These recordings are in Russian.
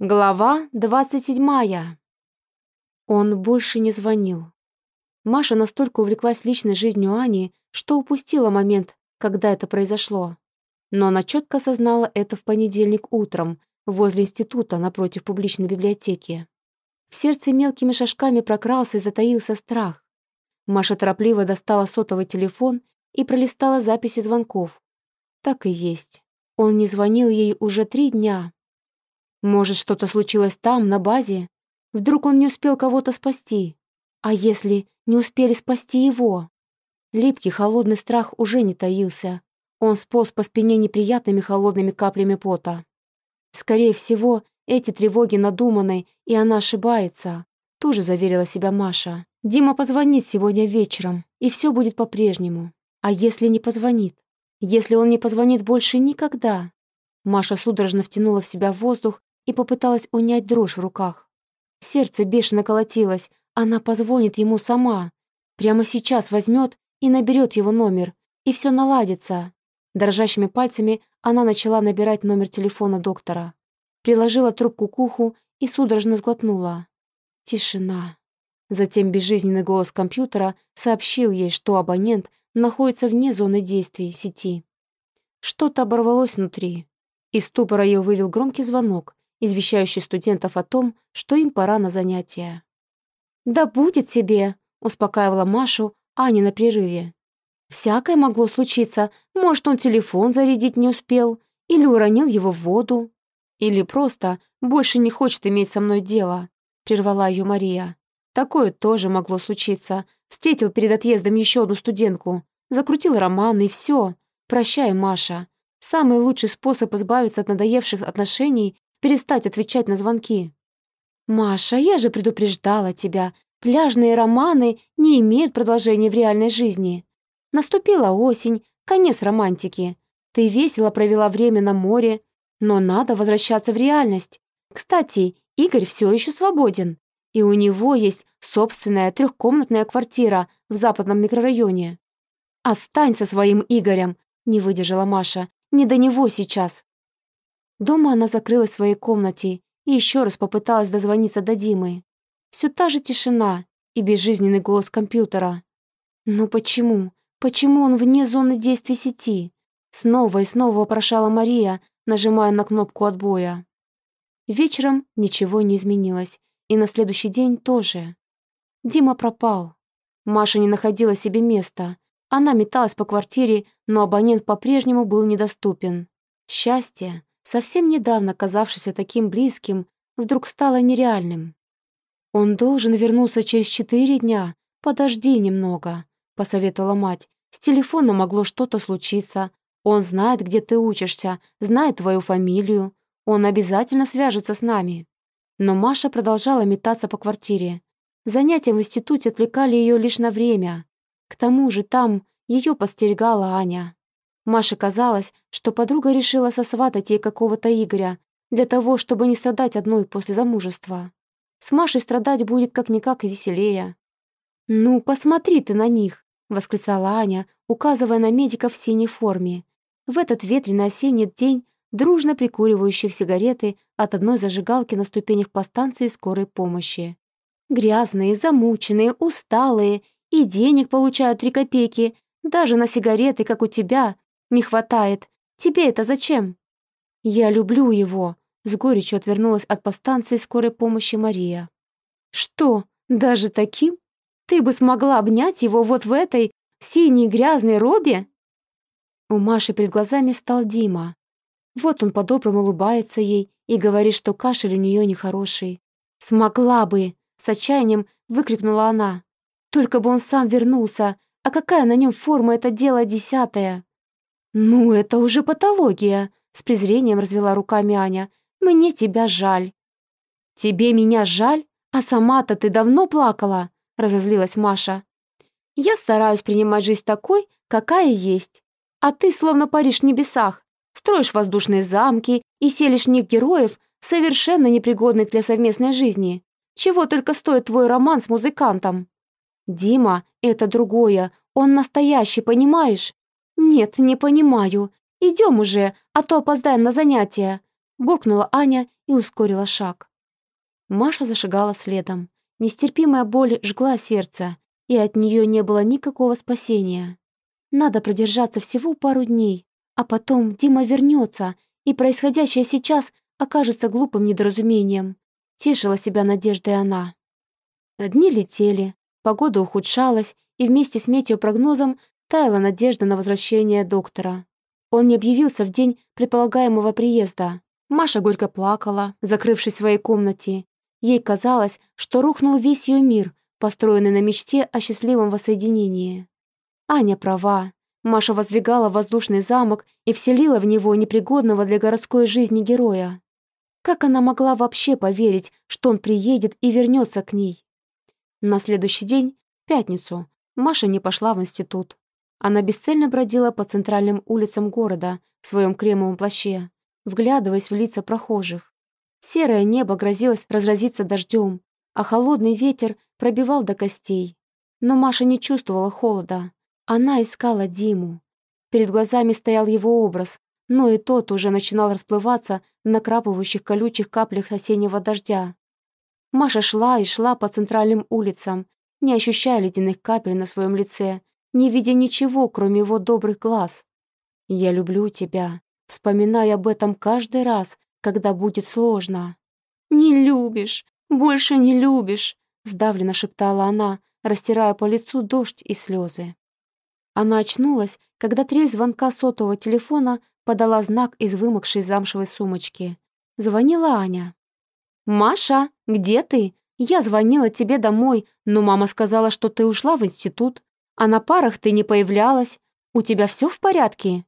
Глава двадцать седьмая. Он больше не звонил. Маша настолько увлеклась личной жизнью Ани, что упустила момент, когда это произошло. Но она четко осознала это в понедельник утром, возле института напротив публичной библиотеки. В сердце мелкими шажками прокрался и затаился страх. Маша торопливо достала сотовый телефон и пролистала записи звонков. Так и есть. Он не звонил ей уже три дня. Может, что-то случилось там, на базе? Вдруг он не успел кого-то спасти? А если не успели спасти его? Липкий холодный страх уже не таился. Он сполз по спине неприятными холодными каплями пота. Скорее всего, эти тревоги надуманы, и она ошибается. Тоже заверила себя Маша. Дима позвонит сегодня вечером, и все будет по-прежнему. А если не позвонит? Если он не позвонит больше никогда? Маша судорожно втянула в себя воздух и попыталась унять дрожь в руках. Сердце бешено колотилось, она позвонит ему сама. Прямо сейчас возьмет и наберет его номер, и все наладится. Дрожащими пальцами она начала набирать номер телефона доктора. Приложила трубку к уху и судорожно сглотнула. Тишина. Затем безжизненный голос компьютера сообщил ей, что абонент находится вне зоны действия сети. Что-то оборвалось внутри. Из ступора ее вывел громкий звонок, извещающий студентов о том, что им пора на занятия. «Да будет тебе!» — успокаивала Машу Аня на прерыве. «Всякое могло случиться. Может, он телефон зарядить не успел, или уронил его в воду, или просто больше не хочет иметь со мной дело», — прервала ее Мария. «Такое тоже могло случиться. Встретил перед отъездом еще одну студентку, закрутил роман, и все. Прощай, Маша. Самый лучший способ избавиться от надоевших отношений перестать отвечать на звонки. «Маша, я же предупреждала тебя. Пляжные романы не имеют продолжения в реальной жизни. Наступила осень, конец романтики. Ты весело провела время на море, но надо возвращаться в реальность. Кстати, Игорь все еще свободен, и у него есть собственная трехкомнатная квартира в западном микрорайоне. «Остань со своим Игорем», — не выдержала Маша. «Не до него сейчас». Дома она закрылась в своей комнате и еще раз попыталась дозвониться до Димы. Все та же тишина и безжизненный голос компьютера. Но почему? Почему он вне зоны действия сети? Снова и снова вопрошала Мария, нажимая на кнопку отбоя. Вечером ничего не изменилось, и на следующий день тоже. Дима пропал. Маша не находила себе места. Она металась по квартире, но абонент по-прежнему был недоступен. Счастье, совсем недавно казавшийся таким близким, вдруг стало нереальным. «Он должен вернуться через четыре дня. Подожди немного», — посоветовала мать. «С телефоном могло что-то случиться. Он знает, где ты учишься, знает твою фамилию. Он обязательно свяжется с нами». Но Маша продолжала метаться по квартире. Занятия в институте отвлекали ее лишь на время. К тому же там ее подстерегала Аня. Маше казалось, что подруга решила сосватать ей какого-то Игоря для того, чтобы не страдать одной после замужества. С Машей страдать будет как-никак и веселее. «Ну, посмотри ты на них!» — восклицала Аня, указывая на медиков в синей форме. В этот ветреный осенний день дружно прикуривающих сигареты от одной зажигалки на ступенях по станции скорой помощи. Грязные, замученные, усталые и денег получают три копейки, даже на сигареты, как у тебя, не хватает. Тебе это зачем?» «Я люблю его», — с горечью отвернулась от постанции скорой помощи Мария. «Что, даже таким? Ты бы смогла обнять его вот в этой синей грязной робе?» У Маши перед глазами встал Дима. Вот он по-доброму улыбается ей и говорит, что кашель у нее нехороший. «Смогла бы!» — с отчаянием выкрикнула она. «Только бы он сам вернулся! А какая на нем форма, это дело десятое!» «Ну, это уже патология», — с презрением развела руками Аня. «Мне тебя жаль». «Тебе меня жаль? А сама-то ты давно плакала?» — разозлилась Маша. «Я стараюсь принимать жизнь такой, какая есть. А ты словно паришь в небесах, строишь воздушные замки и селишь них героев, совершенно непригодных для совместной жизни. Чего только стоит твой роман с музыкантом?» «Дима, это другое, он настоящий, понимаешь? «Нет, не понимаю. Идем уже, а то опоздаем на занятия. буркнула Аня и ускорила шаг. Маша зашагала следом. Нестерпимая боль жгла сердце, и от нее не было никакого спасения. Надо продержаться всего пару дней, а потом Дима вернется, и происходящее сейчас окажется глупым недоразумением. Тешила себя надеждой она. Дни летели, погода ухудшалась, и вместе с метеопрогнозом таяла надежда на возвращение доктора. Он не объявился в день предполагаемого приезда. Маша горько плакала, закрывшись в своей комнате. Ей казалось, что рухнул весь ее мир, построенный на мечте о счастливом воссоединении. Аня права. Маша воздвигала воздушный замок и вселила в него непригодного для городской жизни героя. Как она могла вообще поверить, что он приедет и вернется к ней? На следующий день, в пятницу, Маша не пошла в институт. Она бесцельно бродила по центральным улицам города в своем кремовом плаще, вглядываясь в лица прохожих. Серое небо грозилось разразиться дождем, а холодный ветер пробивал до костей. Но Маша не чувствовала холода. Она искала Диму. Перед глазами стоял его образ, но и тот уже начинал расплываться в накрапывающих колючих каплях осеннего дождя. Маша шла и шла по центральным улицам, не ощущая ледяных капель на своем лице, не видя ничего, кроме его добрых глаз. «Я люблю тебя», вспоминая об этом каждый раз, когда будет сложно. «Не любишь, больше не любишь», сдавленно шептала она, растирая по лицу дождь и слезы. Она очнулась, когда трель звонка сотового телефона подала знак из вымокшей замшевой сумочки. Звонила Аня. «Маша, где ты? Я звонила тебе домой, но мама сказала, что ты ушла в институт, а на парах ты не появлялась. У тебя все в порядке?»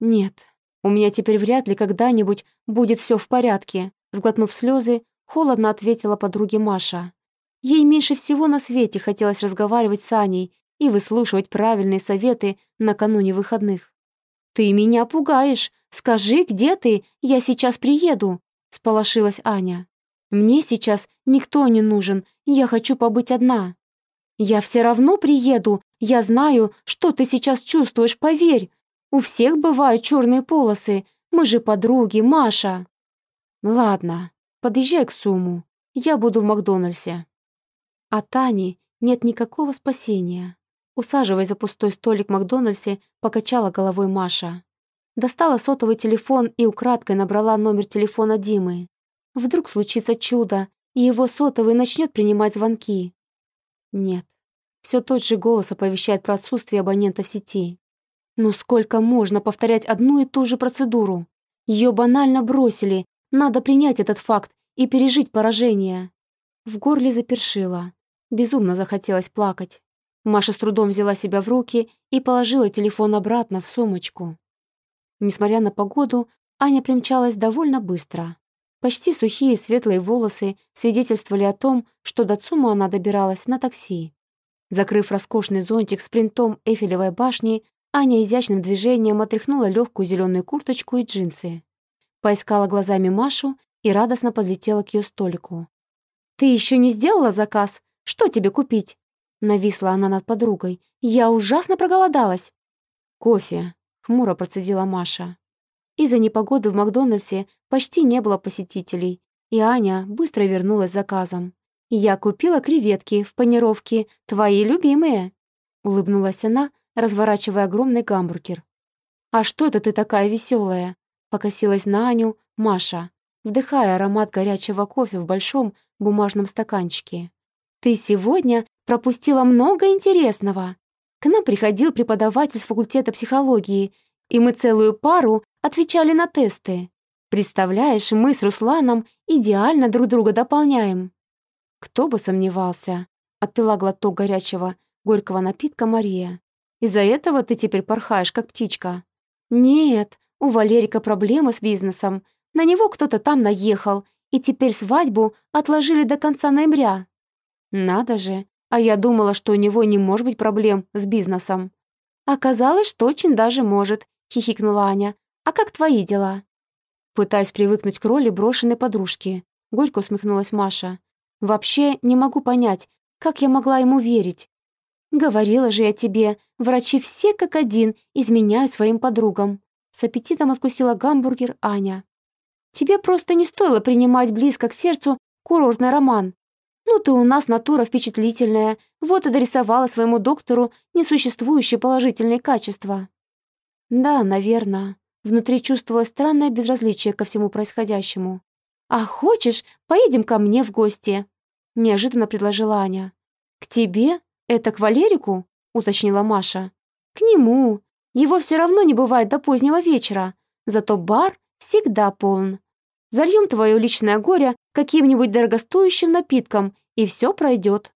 «Нет, у меня теперь вряд ли когда-нибудь будет все в порядке», сглотнув слезы, холодно ответила подруге Маша. Ей меньше всего на свете хотелось разговаривать с Аней и выслушивать правильные советы накануне выходных. «Ты меня пугаешь! Скажи, где ты? Я сейчас приеду!» — сполошилась Аня. Мне сейчас никто не нужен, я хочу побыть одна. Я все равно приеду, я знаю, что ты сейчас чувствуешь, поверь. У всех бывают черные полосы, мы же подруги, Маша. Ладно, подъезжай к Суму, я буду в Макдональдсе. А Тани нет никакого спасения. Усаживаясь за пустой столик в Макдональдсе, покачала головой Маша. Достала сотовый телефон и украдкой набрала номер телефона Димы. Вдруг случится чудо, и его сотовый начнет принимать звонки. Нет, все тот же голос оповещает про отсутствие абонента в сети. Но сколько можно повторять одну и ту же процедуру? Ее банально бросили, надо принять этот факт и пережить поражение. В горле запершило. Безумно захотелось плакать. Маша с трудом взяла себя в руки и положила телефон обратно в сумочку. Несмотря на погоду, Аня примчалась довольно быстро. Почти сухие светлые волосы свидетельствовали о том, что до ЦУМа она добиралась на такси. Закрыв роскошный зонтик с принтом Эйфелевой башни, Аня изящным движением отряхнула легкую зеленую курточку и джинсы. Поискала глазами Машу и радостно подлетела к ее столику. «Ты еще не сделала заказ? Что тебе купить?» Нависла она над подругой. «Я ужасно проголодалась!» «Кофе», — хмуро процедила Маша. Из-за непогоды в Макдональдсе почти не было посетителей, и Аня быстро вернулась с заказом. «Я купила креветки в панировке, твои любимые», — улыбнулась она, разворачивая огромный гамбургер. «А что это ты такая веселая? покосилась на Аню Маша, вдыхая аромат горячего кофе в большом бумажном стаканчике. «Ты сегодня пропустила много интересного. К нам приходил преподаватель с факультета психологии, и мы целую пару отвечали на тесты. Представляешь, мы с Русланом идеально друг друга дополняем». «Кто бы сомневался», — отпила глоток горячего, горького напитка Мария. «Из-за этого ты теперь порхаешь, как птичка». «Нет, у Валерика проблемы с бизнесом. На него кто-то там наехал, и теперь свадьбу отложили до конца ноября». «Надо же, а я думала, что у него не может быть проблем с бизнесом». «Оказалось, что очень даже может», — хихикнула Аня. «А как твои дела?» Пытаюсь привыкнуть к роли брошенной подружки. Горько усмехнулась Маша. «Вообще не могу понять, как я могла ему верить. Говорила же я тебе, врачи все как один изменяют своим подругам». С аппетитом откусила гамбургер Аня. Тебе просто не стоило принимать близко к сердцу курортный роман. Ну, ты у нас натура впечатлительная, вот и дорисовала своему доктору несуществующие положительные качества». «Да, наверное». Внутри чувствовалось странное безразличие ко всему происходящему. «А хочешь, поедем ко мне в гости?» Неожиданно предложила Аня. «К тебе? Это к Валерику?» уточнила Маша. «К нему. Его все равно не бывает до позднего вечера. Зато бар всегда полн. Зальем твое личное горе каким-нибудь дорогостоящим напитком, и все пройдет.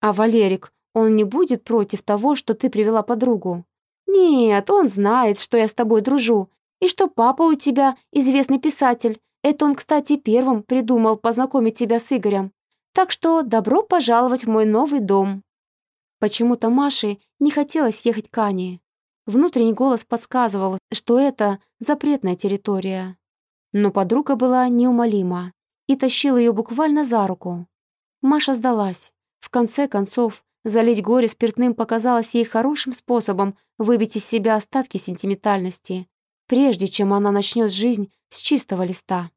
А Валерик, он не будет против того, что ты привела подругу? Нет, он знает, что я с тобой дружу, и что папа у тебя известный писатель. Это он, кстати, первым придумал познакомить тебя с Игорем. Так что добро пожаловать в мой новый дом». Почему-то Маше не хотелось ехать к Ане. Внутренний голос подсказывал, что это запретная территория. Но подруга была неумолима и тащила ее буквально за руку. Маша сдалась. В конце концов, залить горе спиртным показалось ей хорошим способом выбить из себя остатки сентиментальности, прежде чем она начнет жизнь с чистого листа.